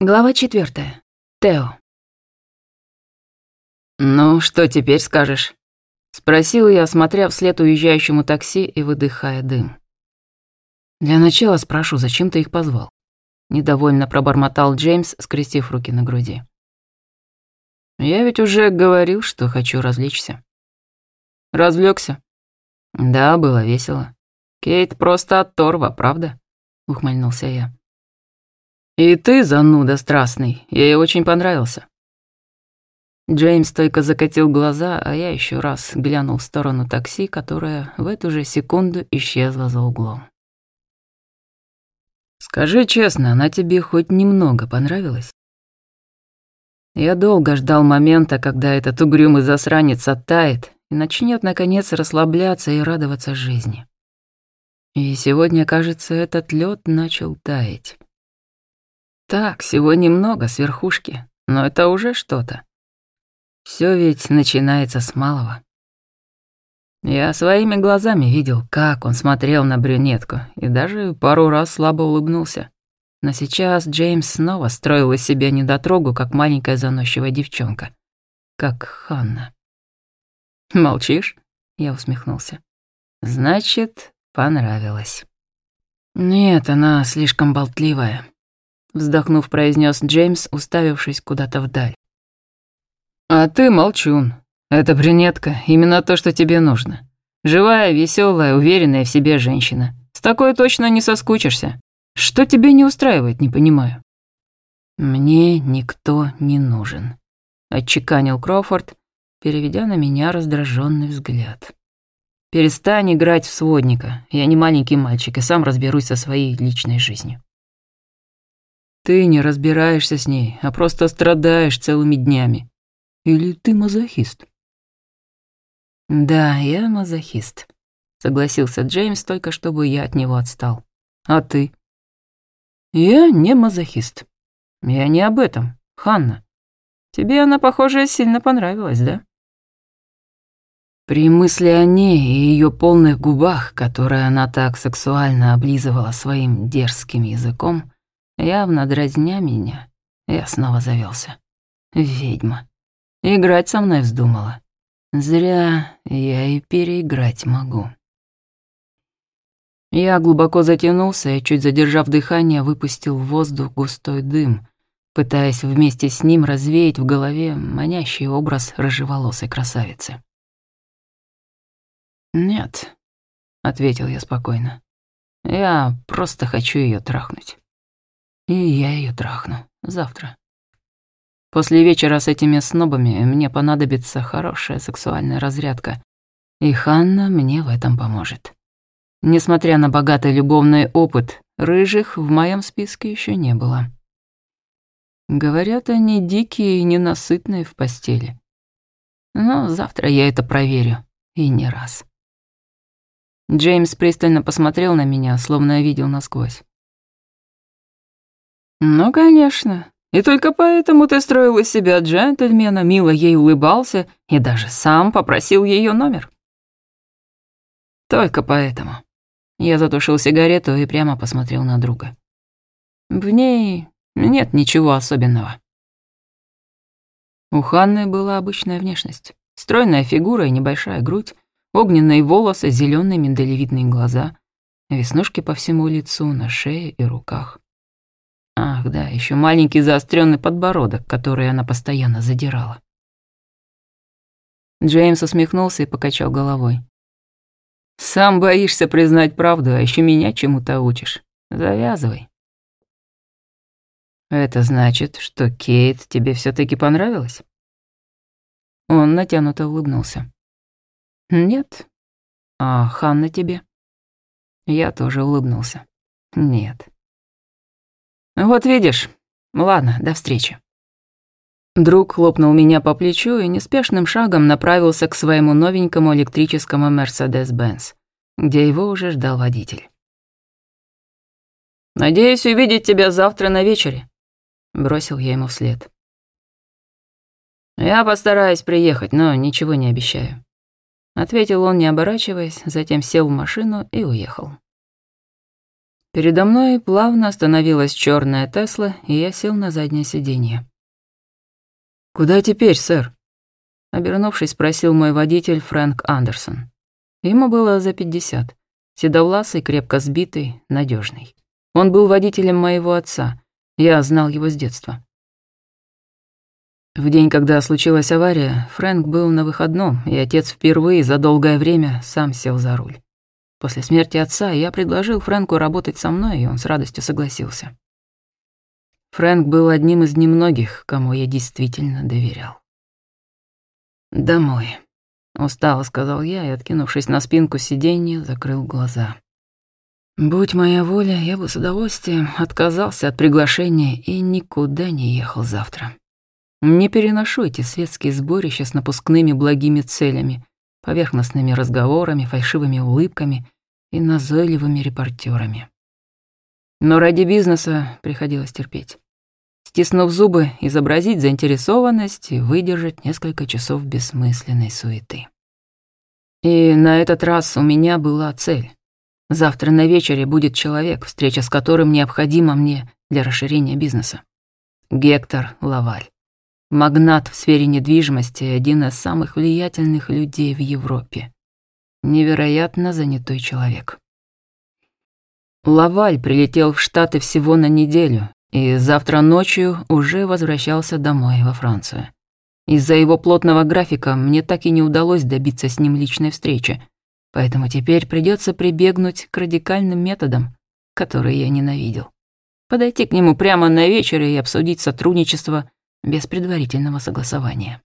Глава четвертая. Тео. «Ну, что теперь скажешь?» — спросил я, смотря вслед уезжающему такси и выдыхая дым. «Для начала спрошу, зачем ты их позвал?» Недовольно пробормотал Джеймс, скрестив руки на груди. «Я ведь уже говорил, что хочу развлечься». «Развлёкся?» «Да, было весело. Кейт просто оторва, правда?» — ухмыльнулся я. «И ты, зануда страстный, ей очень понравился». Джеймс только закатил глаза, а я еще раз глянул в сторону такси, которое в эту же секунду исчезло за углом. «Скажи честно, она тебе хоть немного понравилась?» Я долго ждал момента, когда этот угрюмый засранец оттает и начнет наконец расслабляться и радоваться жизни. И сегодня, кажется, этот лед начал таять. Так, всего немного с верхушки, но это уже что-то. Все ведь начинается с малого. Я своими глазами видел, как он смотрел на брюнетку, и даже пару раз слабо улыбнулся. Но сейчас Джеймс снова строил из себя недотрогу, как маленькая заносчивая девчонка. Как Ханна. «Молчишь?» — я усмехнулся. «Значит, понравилось». «Нет, она слишком болтливая вздохнув, произнес Джеймс, уставившись куда-то вдаль. А ты молчун. Эта брюнетка именно то, что тебе нужно. Живая, веселая, уверенная в себе женщина. С такой точно не соскучишься. Что тебе не устраивает, не понимаю. Мне никто не нужен, отчеканил Кроуфорд, переведя на меня раздраженный взгляд. Перестань играть в сводника. Я не маленький мальчик и сам разберусь со своей личной жизнью. Ты не разбираешься с ней, а просто страдаешь целыми днями. Или ты мазохист? Да, я мазохист, согласился Джеймс, только чтобы я от него отстал. А ты? Я не мазохист. Я не об этом, Ханна. Тебе она, похоже, сильно понравилась, да? При мысли о ней и ее полных губах, которые она так сексуально облизывала своим дерзким языком, Явно дразня меня, я снова завелся. Ведьма. Играть со мной вздумала. Зря я и переиграть могу. Я глубоко затянулся и, чуть задержав дыхание, выпустил в воздух густой дым, пытаясь вместе с ним развеять в голове манящий образ рыжеволосой красавицы. «Нет», — ответил я спокойно, — «я просто хочу ее трахнуть». И я ее трахну. Завтра. После вечера с этими снобами мне понадобится хорошая сексуальная разрядка. И Ханна мне в этом поможет. Несмотря на богатый любовный опыт, рыжих в моем списке еще не было. Говорят, они дикие и ненасытные в постели. Но завтра я это проверю. И не раз. Джеймс пристально посмотрел на меня, словно видел насквозь. «Ну, конечно. И только поэтому ты строил из себя джентльмена, мило ей улыбался и даже сам попросил ее номер». «Только поэтому». Я затушил сигарету и прямо посмотрел на друга. В ней нет ничего особенного. У Ханны была обычная внешность. Стройная фигура и небольшая грудь, огненные волосы, зеленые миндалевидные глаза, веснушки по всему лицу, на шее и руках. Ах, да, еще маленький заостренный подбородок, который она постоянно задирала. Джеймс усмехнулся и покачал головой. «Сам боишься признать правду, а еще меня чему-то учишь. Завязывай». «Это значит, что Кейт тебе все таки понравилась?» Он натянуто улыбнулся. «Нет. А Ханна тебе?» Я тоже улыбнулся. «Нет». «Вот видишь. Ладно, до встречи». Друг хлопнул меня по плечу и неспешным шагом направился к своему новенькому электрическому Mercedes-Benz, где его уже ждал водитель. «Надеюсь увидеть тебя завтра на вечере», — бросил я ему вслед. «Я постараюсь приехать, но ничего не обещаю», — ответил он, не оборачиваясь, затем сел в машину и уехал. Передо мной плавно остановилась черная Тесла, и я сел на заднее сиденье. «Куда теперь, сэр?» Обернувшись, спросил мой водитель Фрэнк Андерсон. Ему было за пятьдесят. Седовласый, крепко сбитый, надежный. Он был водителем моего отца. Я знал его с детства. В день, когда случилась авария, Фрэнк был на выходном, и отец впервые за долгое время сам сел за руль. После смерти отца я предложил Фрэнку работать со мной, и он с радостью согласился. Фрэнк был одним из немногих, кому я действительно доверял. «Домой», — устало сказал я и, откинувшись на спинку сиденья, закрыл глаза. Будь моя воля, я бы с удовольствием отказался от приглашения и никуда не ехал завтра. Не переношу эти светские сборища с напускными благими целями, поверхностными разговорами, фальшивыми улыбками и назойливыми репортерами. Но ради бизнеса приходилось терпеть стиснув зубы, изобразить заинтересованность и выдержать несколько часов бессмысленной суеты. И на этот раз у меня была цель. Завтра на вечере будет человек, встреча с которым необходима мне для расширения бизнеса. Гектор Лаваль. Магнат в сфере недвижимости, один из самых влиятельных людей в Европе. Невероятно занятой человек. Лаваль прилетел в Штаты всего на неделю и завтра ночью уже возвращался домой во Францию. Из-за его плотного графика мне так и не удалось добиться с ним личной встречи, поэтому теперь придется прибегнуть к радикальным методам, которые я ненавидел. Подойти к нему прямо на вечере и обсудить сотрудничество без предварительного согласования.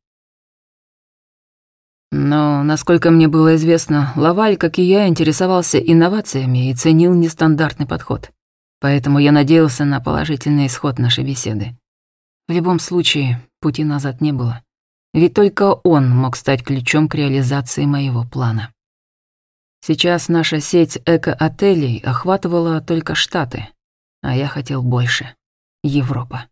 Но, насколько мне было известно, Лаваль, как и я, интересовался инновациями и ценил нестандартный подход поэтому я надеялся на положительный исход нашей беседы. В любом случае, пути назад не было. Ведь только он мог стать ключом к реализации моего плана. Сейчас наша сеть эко-отелей охватывала только Штаты, а я хотел больше — Европа.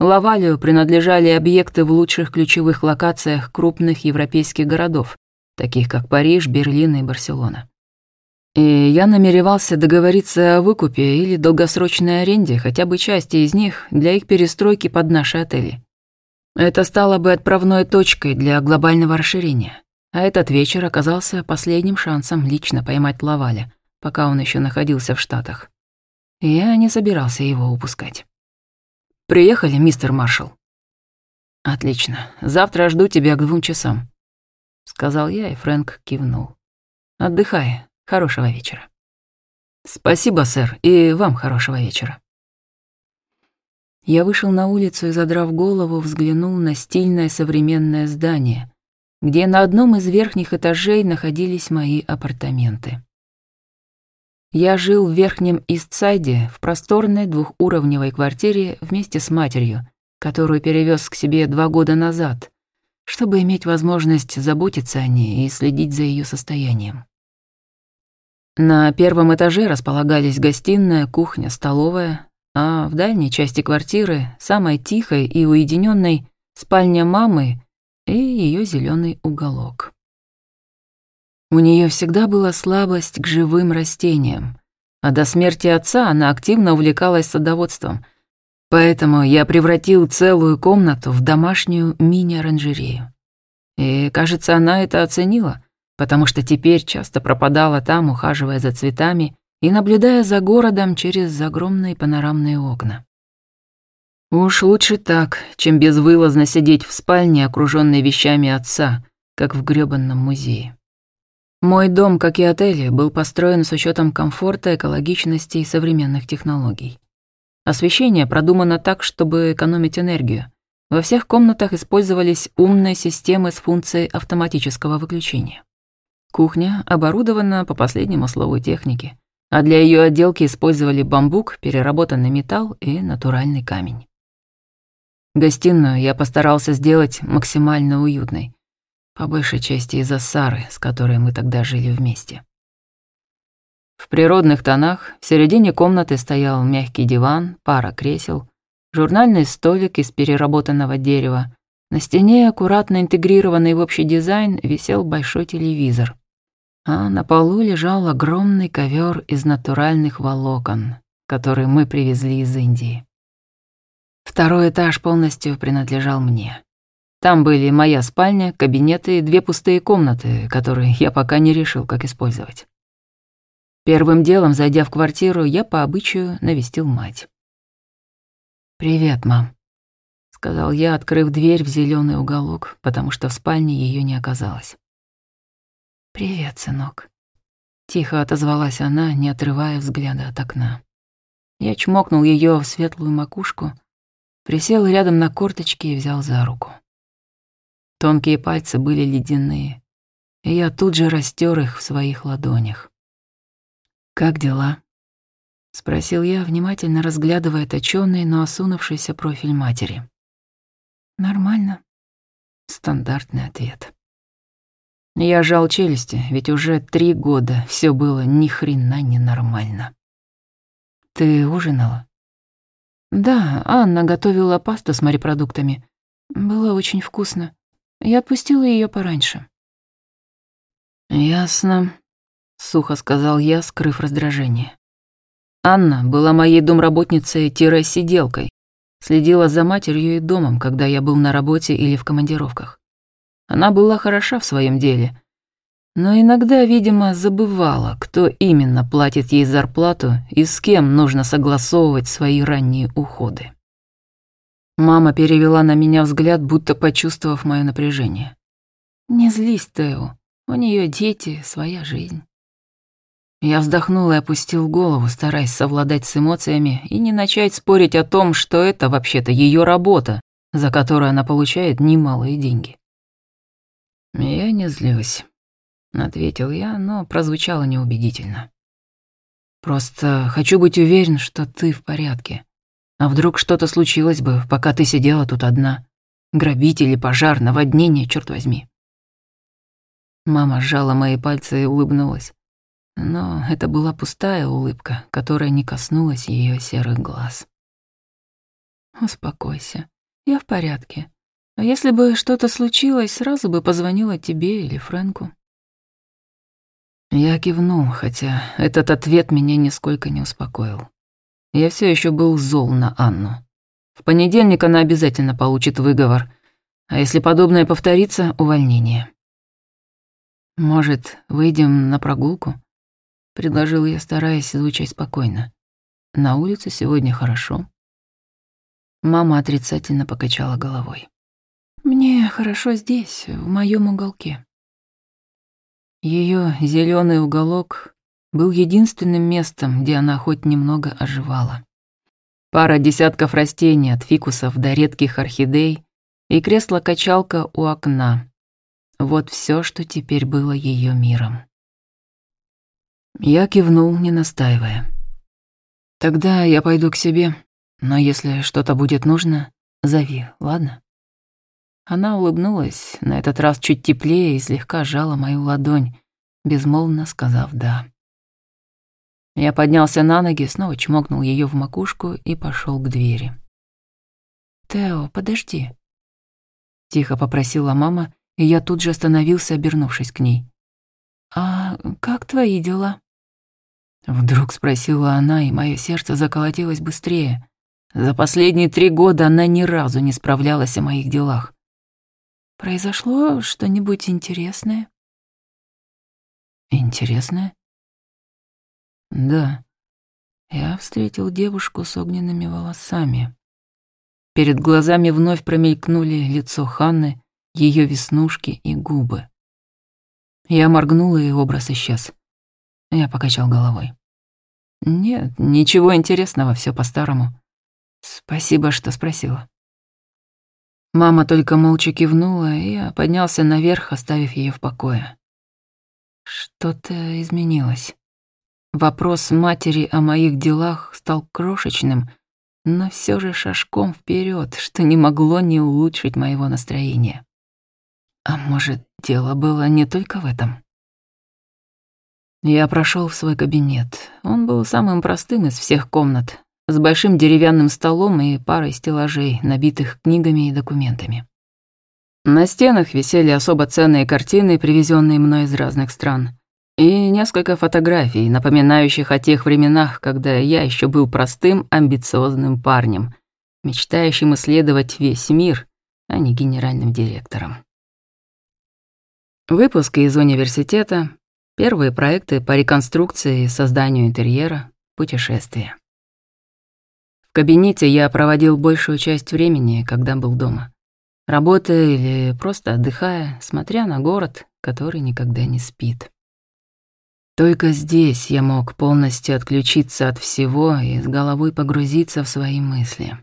Лавалию принадлежали объекты в лучших ключевых локациях крупных европейских городов, таких как Париж, Берлин и Барселона. И я намеревался договориться о выкупе или долгосрочной аренде хотя бы части из них для их перестройки под наши отели. Это стало бы отправной точкой для глобального расширения. А этот вечер оказался последним шансом лично поймать Лаваля, пока он еще находился в Штатах. Я не собирался его упускать. «Приехали, мистер Маршалл?» «Отлично. Завтра жду тебя к двум часам», — сказал я, и Фрэнк кивнул. «Отдыхай, Хорошего вечера. Спасибо, сэр, и вам хорошего вечера. Я вышел на улицу и, задрав голову, взглянул на стильное современное здание, где на одном из верхних этажей находились мои апартаменты. Я жил в верхнем Истсайде в просторной двухуровневой квартире вместе с матерью, которую перевез к себе два года назад, чтобы иметь возможность заботиться о ней и следить за ее состоянием. На первом этаже располагались гостиная, кухня, столовая, а в дальней части квартиры, самой тихой и уединенной, спальня мамы и ее зеленый уголок. У нее всегда была слабость к живым растениям, а до смерти отца она активно увлекалась садоводством, поэтому я превратил целую комнату в домашнюю мини-оранжерею. И, кажется, она это оценила — потому что теперь часто пропадала там, ухаживая за цветами и наблюдая за городом через огромные панорамные окна. Уж лучше так, чем безвылазно сидеть в спальне, окружённой вещами отца, как в грёбанном музее. Мой дом, как и отели, был построен с учетом комфорта, экологичности и современных технологий. Освещение продумано так, чтобы экономить энергию. Во всех комнатах использовались умные системы с функцией автоматического выключения. Кухня оборудована по последнему слову техники, а для ее отделки использовали бамбук, переработанный металл и натуральный камень. Гостиную я постарался сделать максимально уютной, по большей части из-за Сары, с которой мы тогда жили вместе. В природных тонах в середине комнаты стоял мягкий диван, пара кресел, журнальный столик из переработанного дерева. На стене, аккуратно интегрированный в общий дизайн, висел большой телевизор. а на полу лежал огромный ковер из натуральных волокон, который мы привезли из Индии. Второй этаж полностью принадлежал мне. Там были моя спальня, кабинеты и две пустые комнаты, которые я пока не решил, как использовать. Первым делом, зайдя в квартиру, я по обычаю навестил мать. «Привет, мам», — сказал я, открыв дверь в зеленый уголок, потому что в спальне ее не оказалось. «Привет, сынок», — тихо отозвалась она, не отрывая взгляда от окна. Я чмокнул ее в светлую макушку, присел рядом на корточки и взял за руку. Тонкие пальцы были ледяные, и я тут же растер их в своих ладонях. «Как дела?» — спросил я, внимательно разглядывая точёный, но осунувшийся профиль матери. «Нормально». Стандартный ответ. Я жал челюсти, ведь уже три года все было ни хрена не нормально. «Ты ужинала?» «Да, Анна готовила пасту с морепродуктами. Было очень вкусно. Я отпустила ее пораньше. «Ясно», — сухо сказал я, скрыв раздражение. Анна была моей домработницей-сиделкой, следила за матерью и домом, когда я был на работе или в командировках. Она была хороша в своем деле, но иногда, видимо, забывала, кто именно платит ей зарплату и с кем нужно согласовывать свои ранние уходы. Мама перевела на меня взгляд, будто почувствовав мое напряжение. «Не злись, Тео. У нее дети, своя жизнь». Я вздохнул и опустил голову, стараясь совладать с эмоциями и не начать спорить о том, что это вообще-то ее работа, за которую она получает немалые деньги. «Я не злюсь», — ответил я, но прозвучало неубедительно. «Просто хочу быть уверен, что ты в порядке. А вдруг что-то случилось бы, пока ты сидела тут одна? Грабители, пожар, наводнение, черт возьми. Мама сжала мои пальцы и улыбнулась. Но это была пустая улыбка, которая не коснулась ее серых глаз. «Успокойся. Я в порядке. А если бы что-то случилось, сразу бы позвонила тебе или Фрэнку». Я кивнул, хотя этот ответ меня нисколько не успокоил. Я все еще был зол на Анну. В понедельник она обязательно получит выговор, а если подобное повторится, увольнение. «Может, выйдем на прогулку?» — предложил я, стараясь звучать спокойно. «На улице сегодня хорошо». Мама отрицательно покачала головой. «Мне хорошо здесь, в моем уголке». Ее зеленый уголок был единственным местом, где она хоть немного оживала. Пара десятков растений от фикусов до редких орхидей и кресло-качалка у окна. Вот все, что теперь было ее миром. Я кивнул, не настаивая. «Тогда я пойду к себе, но если что-то будет нужно, зови, ладно?» Она улыбнулась, на этот раз чуть теплее и слегка сжала мою ладонь, безмолвно сказав «да». Я поднялся на ноги, снова чмокнул ее в макушку и пошел к двери. «Тео, подожди», — тихо попросила мама, и я тут же остановился, обернувшись к ней. «А как твои дела?» Вдруг спросила она, и мое сердце заколотилось быстрее. За последние три года она ни разу не справлялась о моих делах. «Произошло что-нибудь интересное?» «Интересное?» Да, я встретил девушку с огненными волосами. Перед глазами вновь промелькнули лицо Ханны, ее веснушки и губы. Я моргнула, и образ исчез. Я покачал головой. Нет, ничего интересного, все по-старому. Спасибо, что спросила. Мама только молча кивнула, и я поднялся наверх, оставив ее в покое. Что-то изменилось. Вопрос матери о моих делах стал крошечным, но все же шажком вперед, что не могло не улучшить моего настроения. А может, дело было не только в этом? Я прошел в свой кабинет. Он был самым простым из всех комнат, с большим деревянным столом и парой стеллажей, набитых книгами и документами. На стенах висели особо ценные картины, привезенные мной из разных стран. И несколько фотографий, напоминающих о тех временах, когда я еще был простым, амбициозным парнем, мечтающим исследовать весь мир, а не генеральным директором. Выпуски из университета, первые проекты по реконструкции и созданию интерьера, путешествия. В кабинете я проводил большую часть времени, когда был дома. Работая или просто отдыхая, смотря на город, который никогда не спит. Только здесь я мог полностью отключиться от всего и с головой погрузиться в свои мысли.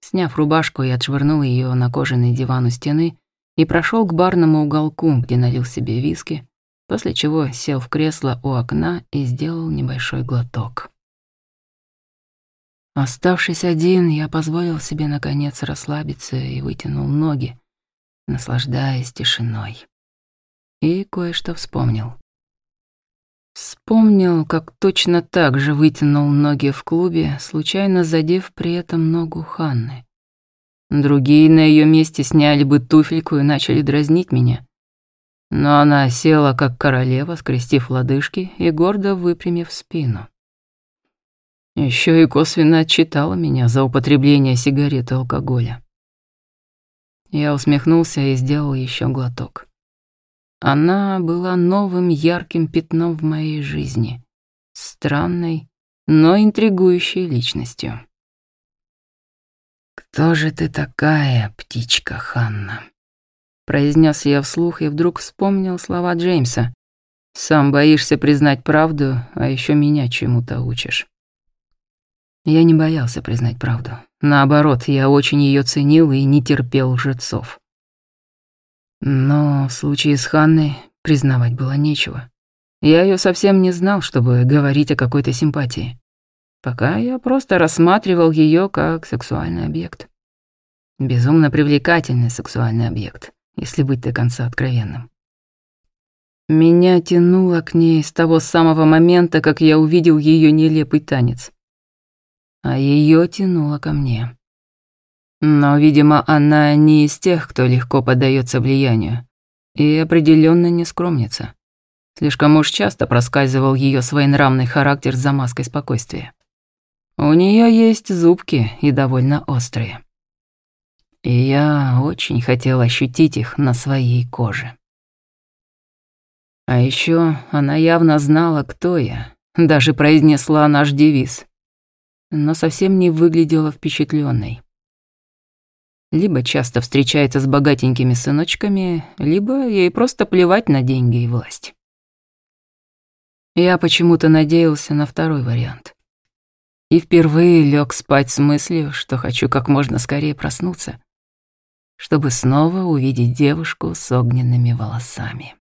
Сняв рубашку, я отшвырнул ее на кожаный диван у стены и прошел к барному уголку, где налил себе виски, после чего сел в кресло у окна и сделал небольшой глоток. Оставшись один, я позволил себе наконец расслабиться и вытянул ноги, наслаждаясь тишиной. И кое-что вспомнил. Вспомнил, как точно так же вытянул ноги в клубе, случайно задев при этом ногу Ханны. Другие на ее месте сняли бы туфельку и начали дразнить меня. Но она села, как королева, скрестив лодыжки и гордо выпрямив спину. Еще и косвенно отчитала меня за употребление сигарет и алкоголя. Я усмехнулся и сделал еще глоток. Она была новым ярким пятном в моей жизни, странной, но интригующей личностью. «Кто же ты такая, птичка Ханна?» Произнес я вслух и вдруг вспомнил слова Джеймса. «Сам боишься признать правду, а еще меня чему-то учишь». Я не боялся признать правду. Наоборот, я очень ее ценил и не терпел лжецов. Но в случае с Ханной признавать было нечего. Я ее совсем не знал, чтобы говорить о какой-то симпатии. Пока я просто рассматривал ее как сексуальный объект. Безумно привлекательный сексуальный объект, если быть до конца откровенным. Меня тянуло к ней с того самого момента, как я увидел ее нелепый танец. А ее тянуло ко мне. Но, видимо, она не из тех, кто легко поддается влиянию. И определенно не скромница. Слишком уж часто проскальзывал ее своенравный характер за маской спокойствия. У нее есть зубки и довольно острые. И я очень хотел ощутить их на своей коже. А еще она явно знала, кто я, даже произнесла наш девиз, но совсем не выглядела впечатленной либо часто встречается с богатенькими сыночками, либо ей просто плевать на деньги и власть. Я почему-то надеялся на второй вариант. И впервые лег спать с мыслью, что хочу как можно скорее проснуться, чтобы снова увидеть девушку с огненными волосами.